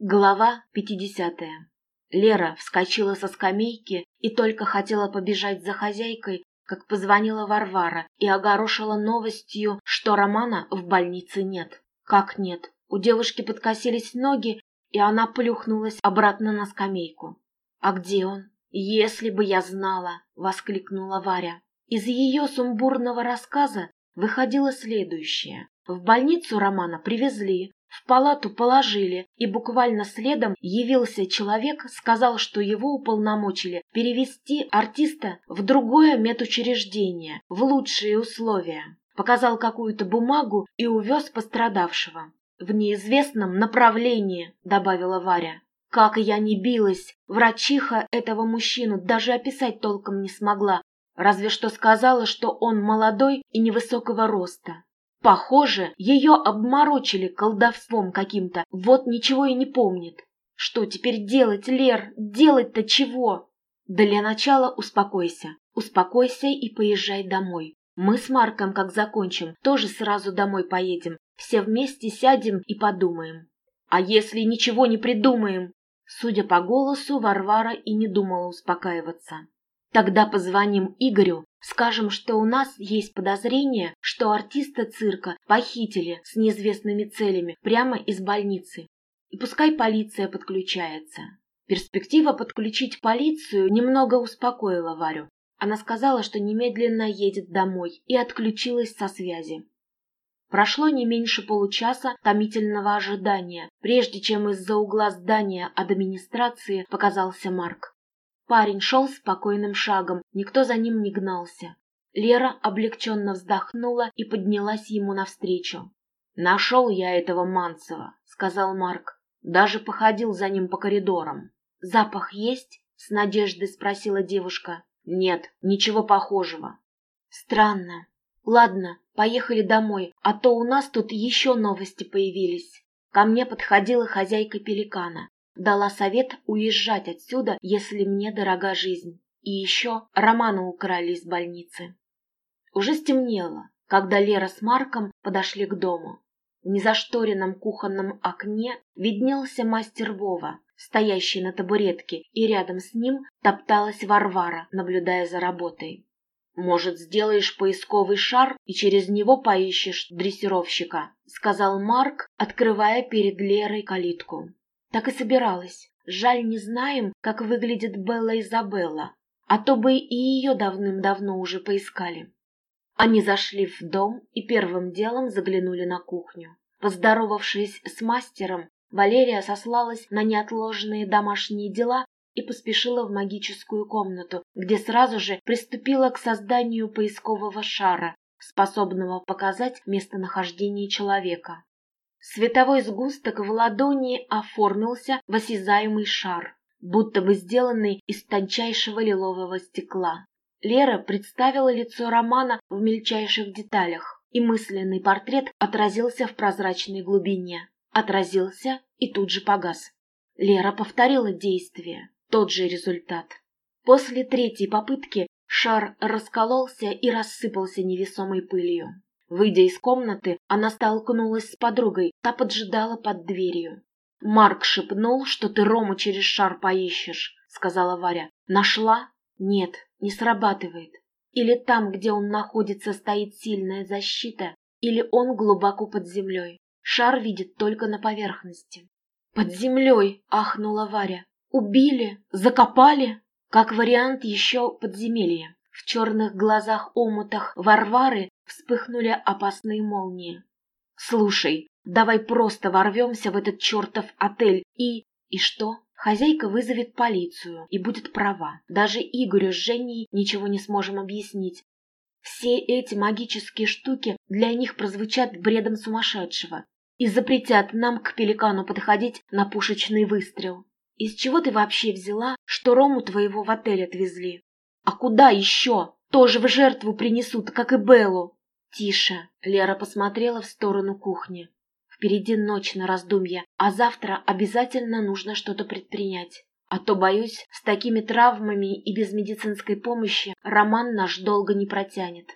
Глава 50. Лера вскочила со скамейки и только хотела побежать за хозяйкой, как позвонила Варвара и огорошила новостью, что Романа в больнице нет. Как нет? У девушки подкосились ноги, и она плюхнулась обратно на скамейку. «А где он?» «Если бы я знала!» — воскликнула Варя. Из ее сумбурного рассказа выходило следующее. В больницу Романа привезли, в палату положили, и буквально следом явился человек, сказал, что его уполномочили перевести артиста в другое медучреждение, в лучшие условия. Показал какую-то бумагу и увез пострадавшего. «В неизвестном направлении», — добавила Варя. Как я не билась, врачиха этого мужчину даже описать толком не смогла, разве что сказала, что он молодой и невысокого роста. Похоже, ее обморочили колдовством каким-то, вот ничего и не помнит. Что теперь делать, Лер? Делать-то чего? Для начала успокойся. Успокойся и поезжай домой. Мы с Марком, как закончим, тоже сразу домой поедем. Все вместе сядем и подумаем. А если ничего не придумаем? Судя по голосу, Варвара и не думала успокаиваться. Тогда позвоним Игорю, скажем, что у нас есть подозрение, что артиста цирка похитили с неизвестными целями прямо из больницы. И пускай полиция подключается. Перспектива подключить полицию немного успокоила Варю. Она сказала, что немедленно едет домой и отключилась со связи. Прошло не меньше получаса томительного ожидания, прежде чем из-за угла здания администрации показался Марк. Парень шел спокойным шагом, никто за ним не гнался. Лера облегченно вздохнула и поднялась ему навстречу. «Нашел я этого Манцева», — сказал Марк. «Даже походил за ним по коридорам». «Запах есть?» — с надеждой спросила девушка. «Нет, ничего похожего». «Странно. Ладно, поехали домой, а то у нас тут еще новости появились». Ко мне подходила хозяйка пеликана. Дала совет уезжать отсюда, если мне дорога жизнь. И еще Романа украли из больницы. Уже стемнело, когда Лера с Марком подошли к дому. В незашторенном кухонном окне виднелся мастер Вова, стоящий на табуретке, и рядом с ним топталась Варвара, наблюдая за работой. «Может, сделаешь поисковый шар и через него поищешь дрессировщика», — сказал Марк, открывая перед Лерой калитку. Так и собиралась. Жаль, не знаем, как выглядит Белла Изабелла, а то бы и ее давным-давно уже поискали. Они зашли в дом и первым делом заглянули на кухню. Поздоровавшись с мастером, Валерия сослалась на неотложные домашние дела и поспешила в магическую комнату, где сразу же приступила к созданию поискового шара, способного показать местонахождение человека. Световой сгусток в ладони оформился в осязаемый шар, будто бы сделанный из тончайшего лилового стекла. Лера представила лицо Романа в мельчайших деталях, и мысленный портрет отразился в прозрачной глубине. Отразился и тут же погас. Лера повторила действие, тот же результат. После третьей попытки шар раскололся и рассыпался невесомой пылью. Выйдя из комнаты, она столкнулась с подругой, та поджидала под дверью. «Марк шепнул, что ты Рому через шар поищешь», — сказала Варя. «Нашла? Нет, не срабатывает. Или там, где он находится, стоит сильная защита, или он глубоко под землей. Шар видит только на поверхности». «Под землей!» — ахнула Варя. «Убили? Закопали?» Как вариант еще подземелье. В черных глазах-омутах Варвары вспыхнули опасные молнии. «Слушай, давай просто ворвемся в этот чертов отель и...» «И что?» Хозяйка вызовет полицию и будет права. Даже Игорю с Женей ничего не сможем объяснить. Все эти магические штуки для них прозвучат бредом сумасшедшего и запретят нам к пеликану подходить на пушечный выстрел. Из чего ты вообще взяла, что Рому твоего в отель отвезли? А куда еще? Тоже в жертву принесут, как и Беллу. «Тише!» — Лера посмотрела в сторону кухни. «Впереди ночь на раздумье, а завтра обязательно нужно что-то предпринять. А то, боюсь, с такими травмами и без медицинской помощи Роман наш долго не протянет».